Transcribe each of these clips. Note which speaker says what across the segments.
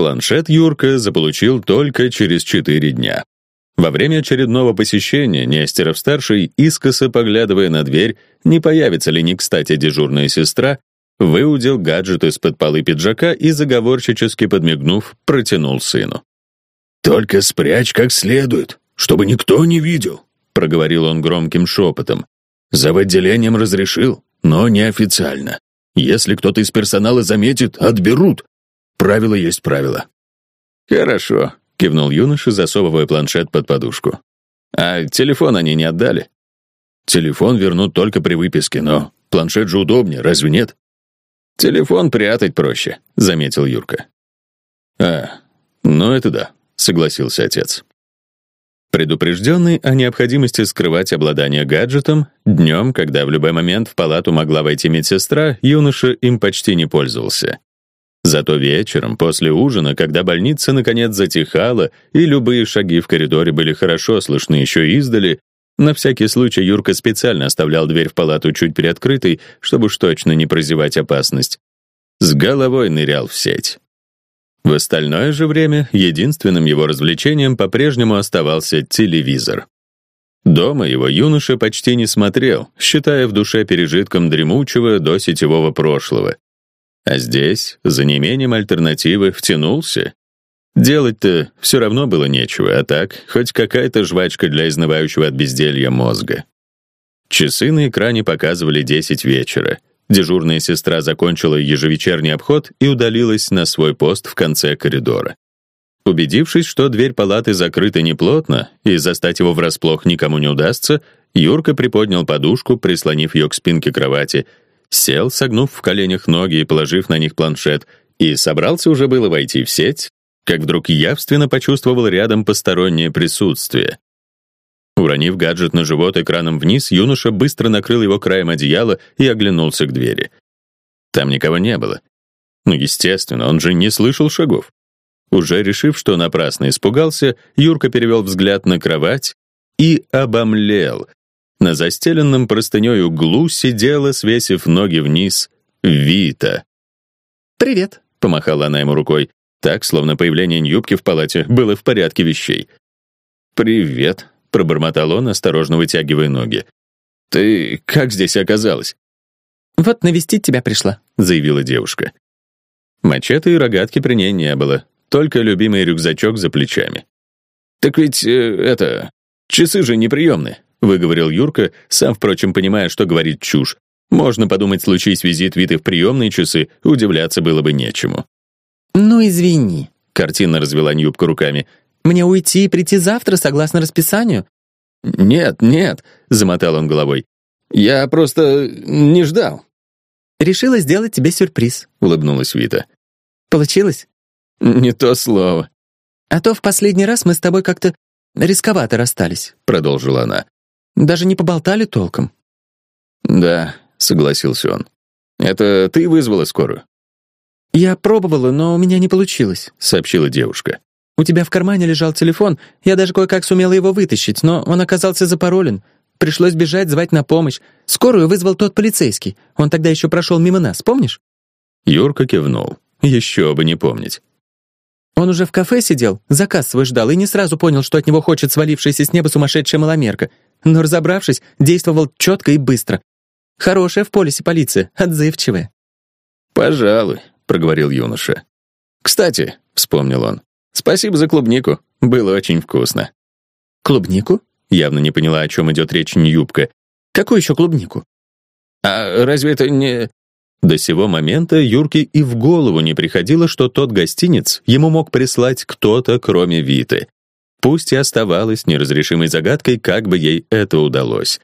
Speaker 1: Планшет Юрка заполучил только через четыре дня. Во время очередного посещения Нестеров-старший, искоса поглядывая на дверь, не появится ли не кстати дежурная сестра, выудил гаджет из-под полы пиджака и, заговорщически подмигнув, протянул сыну.
Speaker 2: «Только спрячь как следует, чтобы никто не видел», — проговорил он громким шепотом. «За отделением разрешил, но неофициально. Если кто-то из персонала заметит, отберут. Правило есть правило».
Speaker 1: «Хорошо», — кивнул юноша, засовывая планшет под подушку. «А телефон они не отдали?»
Speaker 2: «Телефон вернут только при выписке, но планшет же удобнее, разве нет?»
Speaker 1: «Телефон прятать проще», — заметил Юрка.
Speaker 2: «А, ну это да», — согласился отец.
Speaker 1: Предупрежденный о необходимости скрывать обладание гаджетом, днем, когда в любой момент в палату могла войти медсестра, юноша им почти не пользовался. Зато вечером, после ужина, когда больница наконец затихала и любые шаги в коридоре были хорошо слышны еще издали, на всякий случай Юрка специально оставлял дверь в палату чуть приоткрытой, чтобы уж точно не прозевать опасность. С головой нырял в сеть. В остальное же время единственным его развлечением по-прежнему оставался телевизор. Дома его юноша почти не смотрел, считая в душе пережитком дремучего до сетевого прошлого. А здесь, за неимением альтернативы, втянулся. Делать-то все равно было нечего, а так, хоть какая-то жвачка для изнывающего от безделья мозга. Часы на экране показывали 10 вечера — Дежурная сестра закончила ежевечерний обход и удалилась на свой пост в конце коридора. Убедившись, что дверь палаты закрыта неплотно и застать его врасплох никому не удастся, Юрка приподнял подушку, прислонив ее к спинке кровати, сел, согнув в коленях ноги и положив на них планшет, и собрался уже было войти в сеть, как вдруг явственно почувствовал рядом постороннее присутствие. Уронив гаджет на живот экраном вниз, юноша быстро накрыл его краем одеяла и оглянулся к двери. Там никого не было. Ну, естественно, он же не слышал шагов. Уже решив, что напрасно испугался, Юрка перевел взгляд на кровать и обомлел. На застеленном простыней углу сидела, свесив ноги вниз, Вита.
Speaker 3: «Привет», —
Speaker 1: помахала она ему рукой, так, словно появление Нюбки в палате было в порядке вещей. «Привет», пробормотал он, осторожно вытягивая ноги. Ты как здесь оказалась?
Speaker 3: Вот навестить тебя пришла,
Speaker 1: заявила девушка. Мачете и рогатки при ней не было, только любимый рюкзачок за плечами. Так ведь э, это часы же неприемны, выговорил Юрка, сам впрочем понимая, что говорит чушь. Можно подумать, случись визит Виты в приемные часы, удивляться было бы нечему.
Speaker 3: «Ну, извини», —
Speaker 1: картинно развела Нюбка руками.
Speaker 3: Мне уйти и прийти завтра, согласно расписанию?»
Speaker 1: «Нет, нет», — замотал он головой. «Я просто не ждал».
Speaker 3: «Решила сделать тебе сюрприз», — улыбнулась Вита. «Получилось?»
Speaker 1: «Не то слово».
Speaker 3: «А то в последний раз мы с тобой как-то рисковато расстались», — продолжила она. «Даже не поболтали толком».
Speaker 1: «Да», — согласился он. «Это ты вызвала скорую?»
Speaker 3: «Я пробовала, но у меня не получилось», —
Speaker 1: сообщила девушка.
Speaker 3: У тебя в кармане лежал телефон, я даже кое-как сумела его вытащить, но он оказался запаролен. Пришлось бежать, звать на помощь. Скорую вызвал тот полицейский. Он тогда еще прошел мимо нас, помнишь?»
Speaker 1: Юрка кивнул. Еще бы не помнить.
Speaker 3: Он уже в кафе сидел, заказ свой ждал и не сразу понял, что от него хочет свалившаяся с неба сумасшедшая маломерка. Но, разобравшись, действовал четко и быстро. Хорошая в полисе полиция, отзывчивая.
Speaker 1: «Пожалуй», — проговорил юноша. «Кстати», — вспомнил он, Спасибо за клубнику. Было очень вкусно.
Speaker 3: Клубнику?
Speaker 1: Явно не поняла, о чем идет речь Ньюбка.
Speaker 3: Какую еще клубнику?
Speaker 1: А разве это не... До сего момента Юрке и в голову не приходило, что тот гостиниц ему мог прислать кто-то, кроме Виты. Пусть и оставалось неразрешимой загадкой, как бы ей это удалось.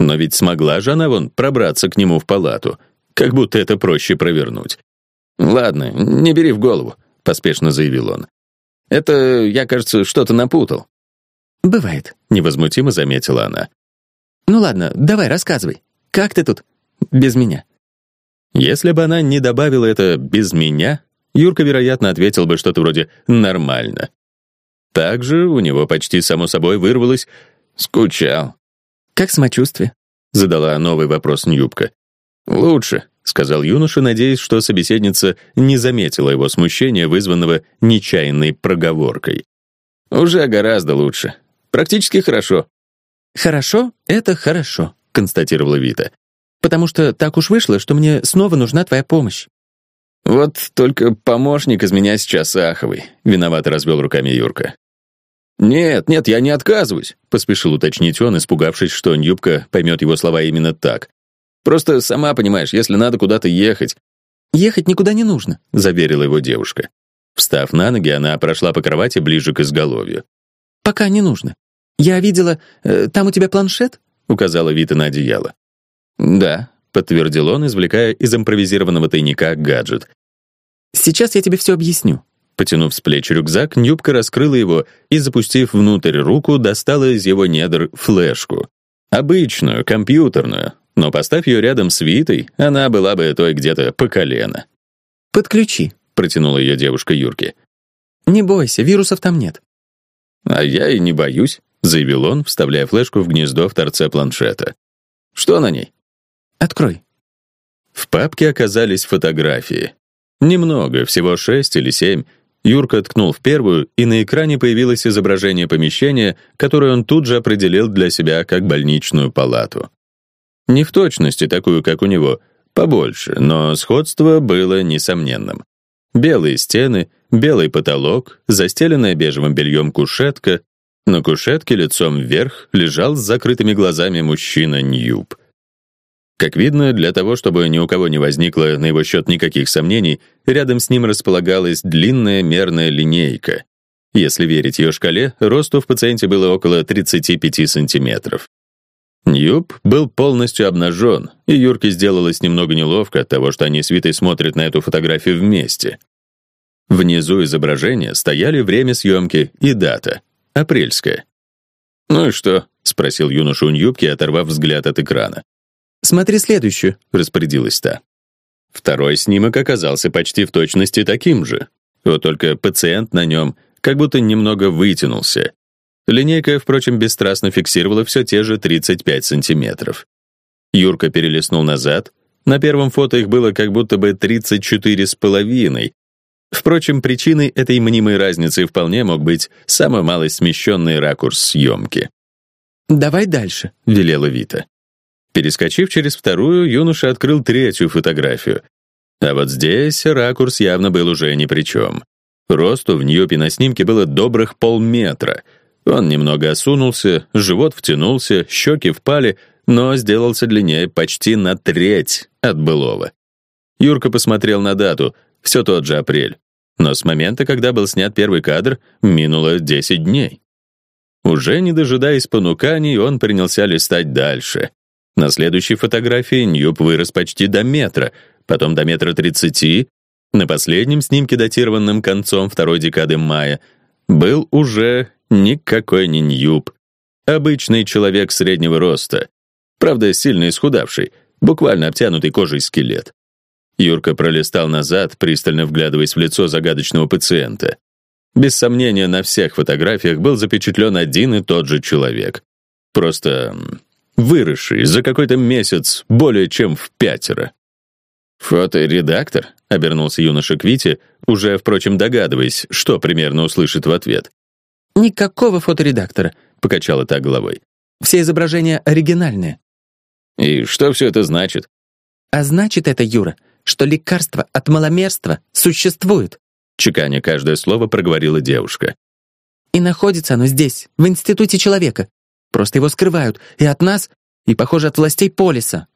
Speaker 1: Но ведь смогла же она вон пробраться к нему в палату. Как будто это проще провернуть. «Ладно, не бери в голову», — поспешно заявил он. Это, я, кажется, что-то напутал».
Speaker 3: «Бывает», —
Speaker 1: невозмутимо заметила она.
Speaker 3: «Ну ладно, давай, рассказывай. Как ты тут без меня?»
Speaker 1: Если бы она не добавила это «без меня», Юрка, вероятно, ответил бы что-то вроде «нормально». Также у него почти само собой вырвалось «скучал».
Speaker 3: «Как самочувствие?»
Speaker 1: — задала новый вопрос Нюбка. «Лучше», — сказал юноша, надеясь, что собеседница не заметила его смущения, вызванного нечаянной проговоркой. «Уже гораздо лучше. Практически хорошо».
Speaker 3: «Хорошо — это хорошо», — констатировала Вита. «Потому что так уж вышло, что мне снова нужна твоя помощь».
Speaker 1: «Вот только помощник из меня сейчас аховый», — виновато развел руками Юрка. «Нет, нет, я не отказываюсь», — поспешил уточнить он, испугавшись, что Нюбка поймет его слова именно так. «Просто сама понимаешь, если надо куда-то ехать...»
Speaker 3: «Ехать никуда не нужно», —
Speaker 1: заверила его девушка. Встав на ноги, она прошла по кровати ближе к изголовью.
Speaker 3: «Пока не нужно. Я видела... Э, там у тебя планшет?»
Speaker 1: — указала Вита на одеяло. «Да», — подтвердил он, извлекая из импровизированного тайника гаджет.
Speaker 3: «Сейчас я тебе все объясню».
Speaker 1: Потянув с плеч рюкзак, Нюбка раскрыла его и, запустив внутрь руку, достала из его недр флешку. Обычную, компьютерную, но поставь ее рядом с Витой, она была бы той где-то по колено.
Speaker 3: «Подключи», — протянула ее девушка Юрке. «Не бойся, вирусов там нет».
Speaker 1: «А я и не боюсь», — заявил он, вставляя флешку в гнездо в торце планшета. «Что на ней?»
Speaker 3: «Открой».
Speaker 1: В папке оказались фотографии. Немного, всего шесть или семь. Юрка ткнул в первую, и на экране появилось изображение помещения, которое он тут же определил для себя как больничную палату. Не в точности такую, как у него, побольше, но сходство было несомненным. Белые стены, белый потолок, застеленная бежевым бельем кушетка. На кушетке лицом вверх лежал с закрытыми глазами мужчина Ньюб. Как видно, для того, чтобы ни у кого не возникло на его счет никаких сомнений, рядом с ним располагалась длинная мерная линейка. Если верить ее шкале, росту в пациенте было около 35 сантиметров. Ньюб был полностью обнажен, и Юрке сделалось немного неловко от того, что они с Витой смотрят на эту фотографию вместе. Внизу изображения стояли время съемки и дата — апрельская. «Ну и что?» — спросил юноша у Ньюбки, оторвав взгляд от экрана.
Speaker 3: «Смотри следующую», — распорядилась та.
Speaker 1: Второй снимок оказался почти в точности таким же. Вот только пациент на нем как будто немного вытянулся. Линейка, впрочем, бесстрастно фиксировала все те же 35 сантиметров. Юрка перелистнул назад. На первом фото их было как будто бы 34 с половиной. Впрочем, причиной этой мнимой разницы вполне мог быть самый малый смещенный ракурс съемки.
Speaker 3: «Давай дальше», — велела Вита.
Speaker 1: Перескочив через вторую, юноша открыл третью фотографию. А вот здесь ракурс явно был уже ни при чем. Росту в Ньюпе на снимке было добрых полметра. Он немного осунулся, живот втянулся, щеки впали, но сделался длиннее почти на треть от былого. Юрка посмотрел на дату, все тот же апрель. Но с момента, когда был снят первый кадр, минуло 10 дней. Уже не дожидаясь понуканий, он принялся листать дальше. На следующей фотографии Ньюб вырос почти до метра, потом до метра тридцати. На последнем снимке, датированном концом второй декады мая, был уже никакой не Ньюб. Обычный человек среднего роста. Правда, сильно исхудавший, буквально обтянутый кожей скелет. Юрка пролистал назад, пристально вглядываясь в лицо загадочного пациента. Без сомнения, на всех фотографиях был запечатлен один и тот же человек. Просто выросший за какой-то месяц более чем в пятеро. «Фоторедактор?» — обернулся юноша к Вите, уже, впрочем, догадываясь, что примерно услышит в ответ.
Speaker 3: «Никакого фоторедактора», — покачала та головой. «Все изображения оригинальные».
Speaker 1: «И что все это значит?»
Speaker 3: «А значит это, Юра, что лекарство от маломерства существует», —
Speaker 1: чеканя каждое слово проговорила девушка.
Speaker 3: «И находится оно здесь, в Институте человека. Просто его скрывают и от нас, и, похоже, от властей полиса.